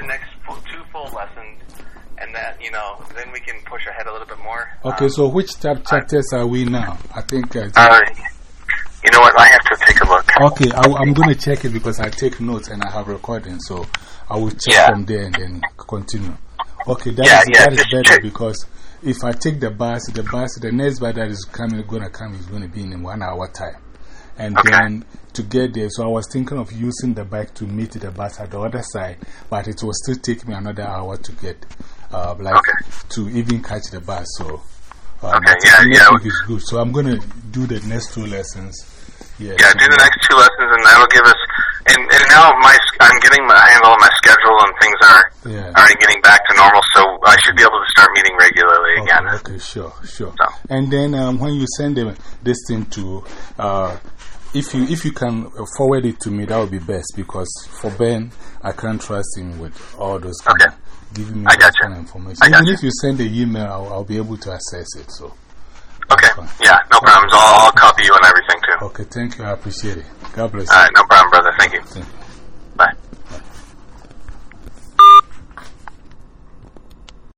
the next full, two full lessons, and that, you know, then we can push ahead a little bit more. Okay, Um, so which chap chapters are we now? I think. Uh, Uh, you know what? I have to take a look. okay, I, I'm going to check it because I take notes and I have recording, so I will check Yeah. from there and then continue. Okay, that Yeah, is yeah, that is better check. because if I take the bus, the bus, the next bus that is coming, going to come is going to be in one hour time. And Okay. then to get there, so I was thinking of using the bike to meet the bus at the other side, but it will still take me another hour to get, uh, like, Okay. to even catch the bus. So, uh, Okay, yeah, yeah. is good. So I'm going to do the next two lessons. Yeah, Yeah, do the next two lessons, and that'll give us. And, and now my I'm getting my handle on my schedule, and are Yeah. already getting back to normal. So I should be able to start meeting regularly again. Okay, okay, sure, sure. So. And then um, when you send them this thing to, uh, if you if you can forward it to me, that would be best because for Ben, I can't trust him with all those kind Okay. of giving me I that kind of information. I Even if you send the email, I'll, I'll be able to access it. So, Okay. Yeah, no problems. I'll, I'll copy you and everything too. okay, thank you. I appreciate it. God bless All right, no problem, brother. Thank you. you. Thank you.